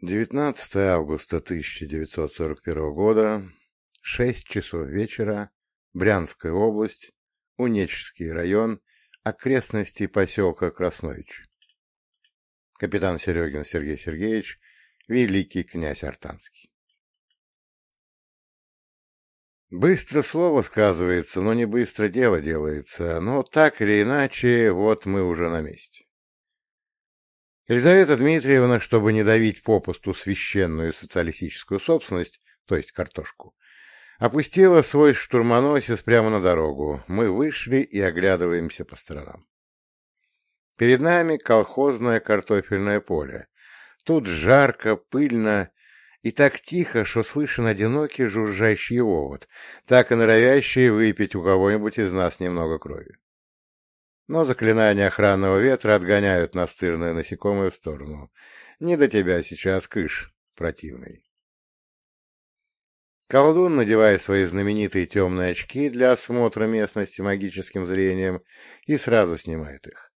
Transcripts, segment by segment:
19 августа 1941 года, 6 часов вечера, Брянская область, Унечский район, окрестности поселка Краснович. Капитан Серегин Сергей Сергеевич, великий князь Артанский. Быстро слово сказывается, но не быстро дело делается, но так или иначе, вот мы уже на месте. Елизавета Дмитриевна, чтобы не давить попусту священную социалистическую собственность, то есть картошку, опустила свой штурмоносец прямо на дорогу. Мы вышли и оглядываемся по сторонам. Перед нами колхозное картофельное поле. Тут жарко, пыльно и так тихо, что слышен одинокий жужжащий овод, так и норовящий выпить у кого-нибудь из нас немного крови. Но заклинания охранного ветра отгоняют настырные насекомые в сторону. Не до тебя сейчас, кыш, противный. Колдун, надевая свои знаменитые темные очки для осмотра местности магическим зрением, и сразу снимает их.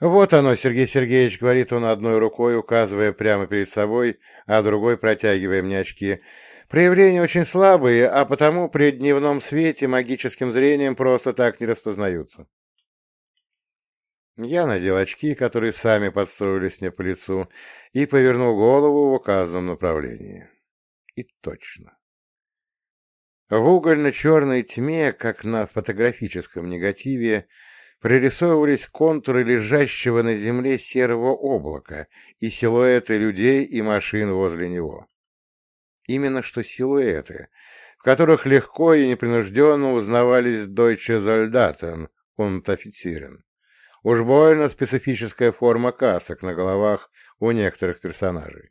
«Вот оно, Сергей Сергеевич», — говорит он одной рукой, указывая прямо перед собой, а другой протягивая мне очки. «Проявления очень слабые, а потому при дневном свете магическим зрением просто так не распознаются». Я надел очки, которые сами подстроились мне по лицу, и повернул голову в указанном направлении. И точно. В угольно-черной тьме, как на фотографическом негативе, прорисовывались контуры лежащего на земле серого облака и силуэты людей и машин возле него. Именно что силуэты, в которых легко и непринужденно узнавались Deutsche Soldaten und Offizieren. Уж больно специфическая форма касок на головах у некоторых персонажей.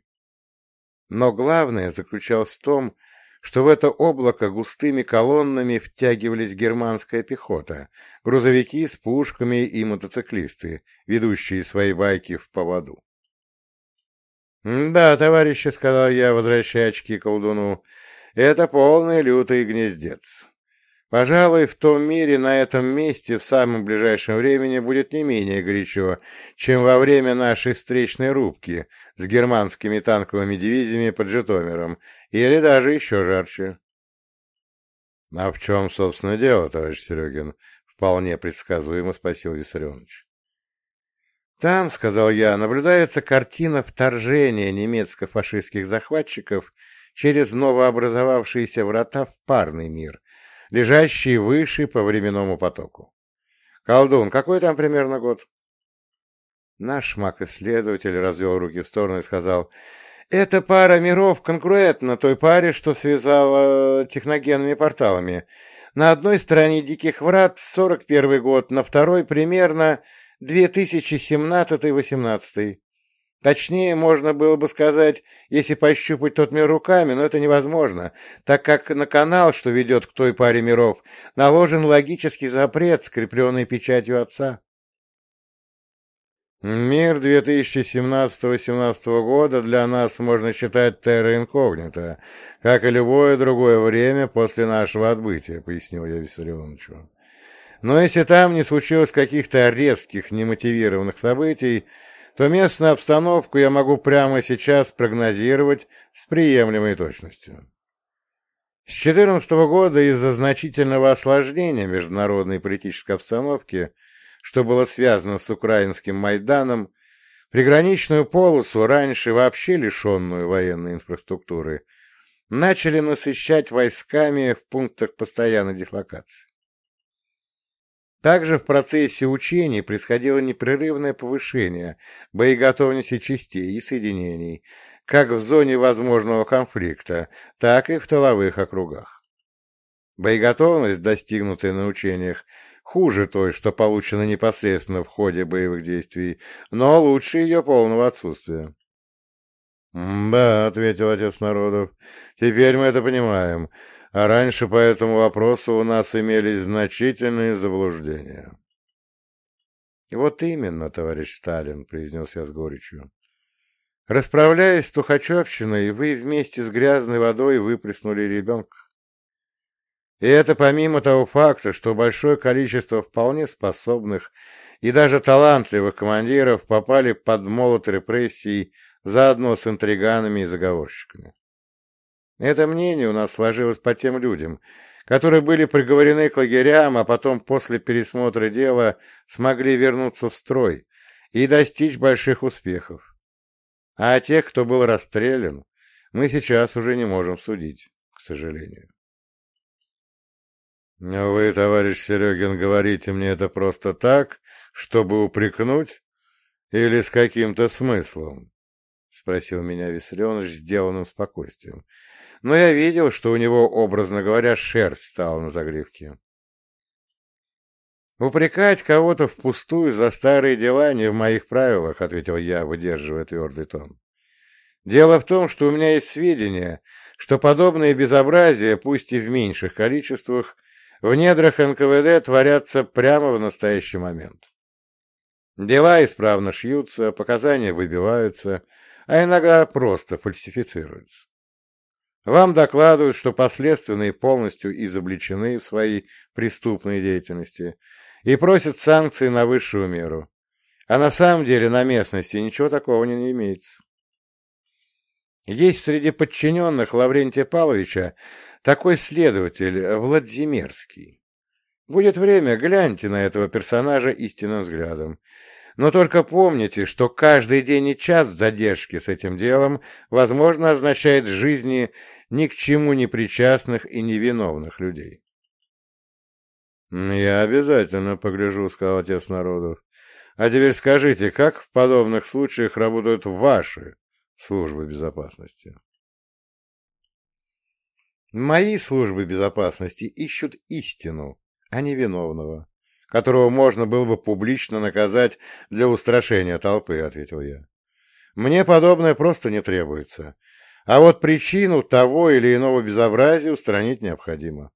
Но главное заключалось в том, что в это облако густыми колоннами втягивались германская пехота, грузовики с пушками и мотоциклисты, ведущие свои байки в поводу. «Да, товарищи», — сказал я, возвращая очки колдуну, — «это полный лютый гнездец. Пожалуй, в том мире на этом месте в самом ближайшем времени будет не менее горячо, чем во время нашей встречной рубки с германскими танковыми дивизиями под Житомиром, или даже еще жарче. — А в чем, собственно, дело, товарищ Серегин? — вполне предсказуемо спросил Виссарионович. — Там, — сказал я, — наблюдается картина вторжения немецко-фашистских захватчиков через новообразовавшиеся врата в парный мир, лежащие выше по временному потоку. Колдун, какой там примерно год? Наш маг-исследователь развел руки в сторону и сказал, «Эта пара миров конкурентна той паре, что связала техногенными порталами. На одной стороне Диких Врат 41 год, на второй примерно 2017-18. Точнее, можно было бы сказать, если пощупать тот мир руками, но это невозможно, так как на канал, что ведет к той паре миров, наложен логический запрет, скрепленный печатью отца. Мир 2017-18 года для нас можно считать терра как и любое другое время после нашего отбытия, пояснил я Виссарионовичу. Но если там не случилось каких-то резких, немотивированных событий, то местную обстановку я могу прямо сейчас прогнозировать с приемлемой точностью. С 2014 года из-за значительного осложнения международной политической обстановки, что было связано с украинским Майданом, приграничную полосу, раньше вообще лишенную военной инфраструктуры, начали насыщать войсками в пунктах постоянной дислокации. Также в процессе учений происходило непрерывное повышение боеготовности частей и соединений, как в зоне возможного конфликта, так и в тыловых округах. Боеготовность, достигнутая на учениях, хуже той, что получена непосредственно в ходе боевых действий, но лучше ее полного отсутствия. «Да», — ответил отец народов, — «теперь мы это понимаем а раньше по этому вопросу у нас имелись значительные заблуждения. — Вот именно, товарищ Сталин, — произнес я с горечью. Расправляясь с Тухачевщиной, вы вместе с грязной водой выплеснули ребенка. И это помимо того факта, что большое количество вполне способных и даже талантливых командиров попали под молот репрессий заодно с интриганами и заговорщиками. Это мнение у нас сложилось по тем людям, которые были приговорены к лагерям, а потом после пересмотра дела смогли вернуться в строй и достичь больших успехов. А о тех, кто был расстрелян, мы сейчас уже не можем судить, к сожалению. «Вы, товарищ Серегин, говорите мне это просто так, чтобы упрекнуть? Или с каким-то смыслом?» — спросил меня Виссарионович сделанным спокойствием. Но я видел, что у него, образно говоря, шерсть стала на загривке. «Упрекать кого-то впустую за старые дела не в моих правилах», — ответил я, выдерживая твердый тон. «Дело в том, что у меня есть сведения, что подобные безобразия, пусть и в меньших количествах, в недрах НКВД творятся прямо в настоящий момент. Дела исправно шьются, показания выбиваются, а иногда просто фальсифицируются. Вам докладывают, что последственные полностью изобличены в своей преступной деятельности и просят санкции на высшую меру. А на самом деле на местности ничего такого не имеется. Есть среди подчиненных Лаврентия Павловича такой следователь Владимирский. Будет время, гляньте на этого персонажа истинным взглядом. Но только помните, что каждый день и час задержки с этим делом, возможно, означает жизни ни к чему не причастных и невиновных людей. «Я обязательно погляжу», — сказал отец народов. «А теперь скажите, как в подобных случаях работают ваши службы безопасности?» Мои службы безопасности ищут истину, а не виновного, которого можно было бы публично наказать для устрашения толпы, — ответил я. Мне подобное просто не требуется, а вот причину того или иного безобразия устранить необходимо.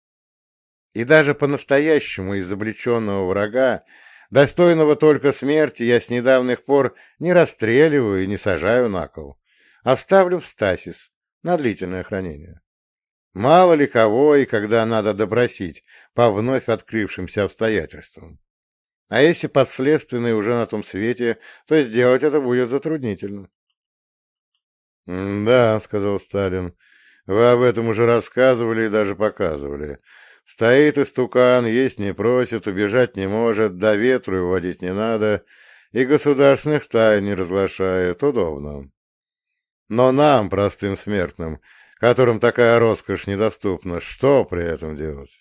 И даже по-настоящему изобличенного врага, достойного только смерти, я с недавних пор не расстреливаю и не сажаю на кол, а ставлю в стасис на длительное хранение. Мало ли кого и когда надо допросить по вновь открывшимся обстоятельствам. А если подследственный уже на том свете, то сделать это будет затруднительно. — Да, — сказал Сталин, — вы об этом уже рассказывали и даже показывали. Стоит истукан, есть не просит, убежать не может, до ветру его водить не надо, и государственных тайн не разглашает. Удобно. Но нам, простым смертным, — которым такая роскошь недоступна, что при этом делать?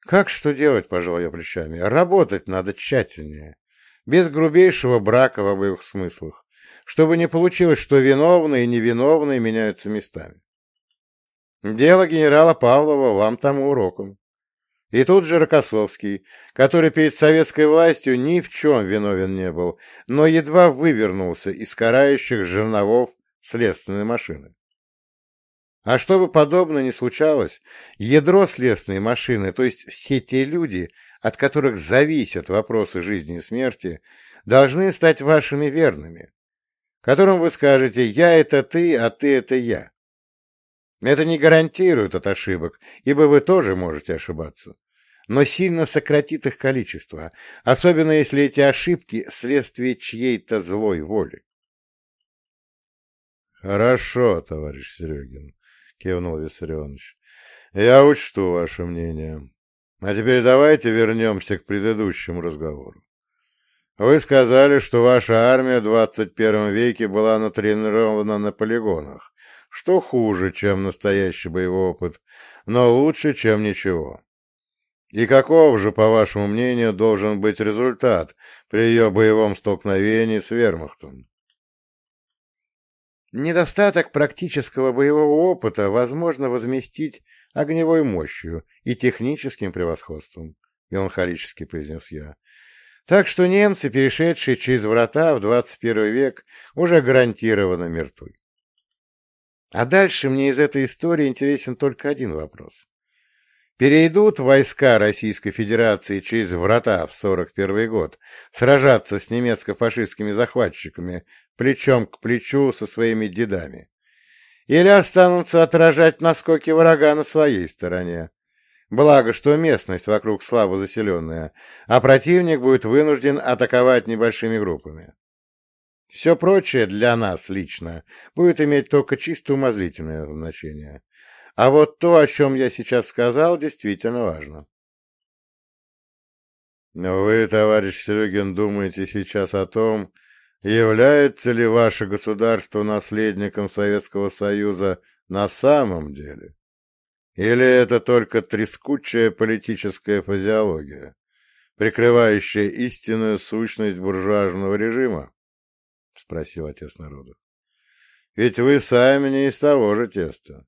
Как что делать, пожал я плечами? Работать надо тщательнее, без грубейшего брака в обоих смыслах, чтобы не получилось, что виновные и невиновные меняются местами. Дело генерала Павлова вам тому уроком. И тут же Рокоссовский, который перед советской властью ни в чем виновен не был, но едва вывернулся из карающих жерновов следственной машины. А чтобы подобное не случалось, ядро следственной машины, то есть все те люди, от которых зависят вопросы жизни и смерти, должны стать вашими верными, которым вы скажете «я — это ты, а ты — это я». Это не гарантирует от ошибок, ибо вы тоже можете ошибаться, но сильно сократит их количество, особенно если эти ошибки — следствие чьей-то злой воли. Хорошо, товарищ Серегин. — кивнул Виссарионович. — Я учту ваше мнение. А теперь давайте вернемся к предыдущему разговору. Вы сказали, что ваша армия в 21 веке была натренирована на полигонах, что хуже, чем настоящий боевой опыт, но лучше, чем ничего. И каков же, по вашему мнению, должен быть результат при ее боевом столкновении с вермахтом? Недостаток практического боевого опыта возможно возместить огневой мощью и техническим превосходством, — меланхолически произнес я. Так что немцы, перешедшие через врата в 21 век, уже гарантированно мертвы. А дальше мне из этой истории интересен только один вопрос. Перейдут войска Российской Федерации через врата в 41 год сражаться с немецко-фашистскими захватчиками плечом к плечу со своими дедами. Или останутся отражать наскоки врага на своей стороне. Благо, что местность вокруг слабо заселенная, а противник будет вынужден атаковать небольшими группами. Все прочее для нас лично будет иметь только чисто умозрительное значение. А вот то, о чем я сейчас сказал, действительно важно. Но вы, товарищ Серегин, думаете сейчас о том, является ли ваше государство наследником Советского Союза на самом деле? Или это только трескучая политическая физиология, прикрывающая истинную сущность буржуазного режима? — спросил отец народу. — Ведь вы сами не из того же теста.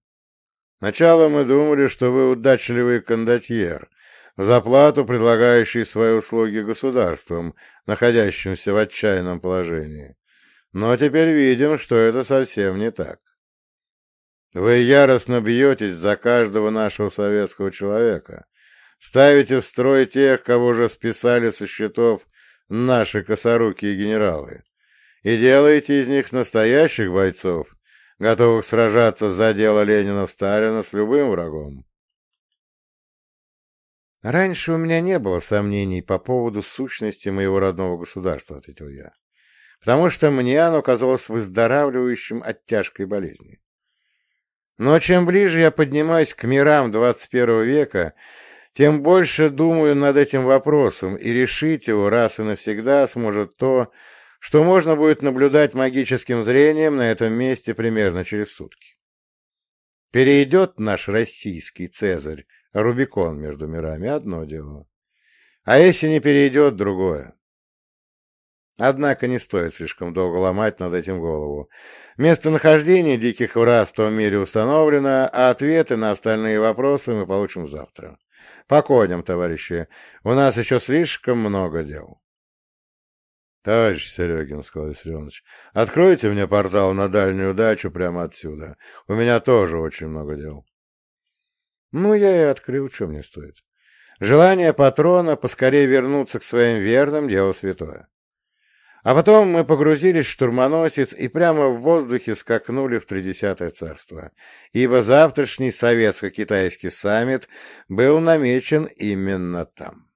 Сначала мы думали, что вы удачливый кондотьер, за плату предлагающий свои услуги государствам, находящимся в отчаянном положении. Но теперь видим, что это совсем не так. Вы яростно бьетесь за каждого нашего советского человека, ставите в строй тех, кого уже списали со счетов наши косорукие генералы, и делаете из них настоящих бойцов, готовых сражаться за дело Ленина-Сталина с любым врагом. «Раньше у меня не было сомнений по поводу сущности моего родного государства», — ответил я, «потому что мне оно казалось выздоравливающим от тяжкой болезни. Но чем ближе я поднимаюсь к мирам 21 века, тем больше думаю над этим вопросом, и решить его раз и навсегда сможет то, что можно будет наблюдать магическим зрением на этом месте примерно через сутки. Перейдет наш российский Цезарь Рубикон между мирами — одно дело. А если не перейдет, другое. Однако не стоит слишком долго ломать над этим голову. Местонахождение диких врат в том мире установлено, а ответы на остальные вопросы мы получим завтра. По товарищи, у нас еще слишком много дел. — Товарищ Серегин, — сказал Виссарионович, — откройте мне портал на дальнюю дачу прямо отсюда. У меня тоже очень много дел. Ну, я и открыл, что мне стоит. Желание патрона поскорее вернуться к своим верным — дело святое. А потом мы погрузились в штурмоносец и прямо в воздухе скакнули в Тридесятое царство, ибо завтрашний советско-китайский саммит был намечен именно там.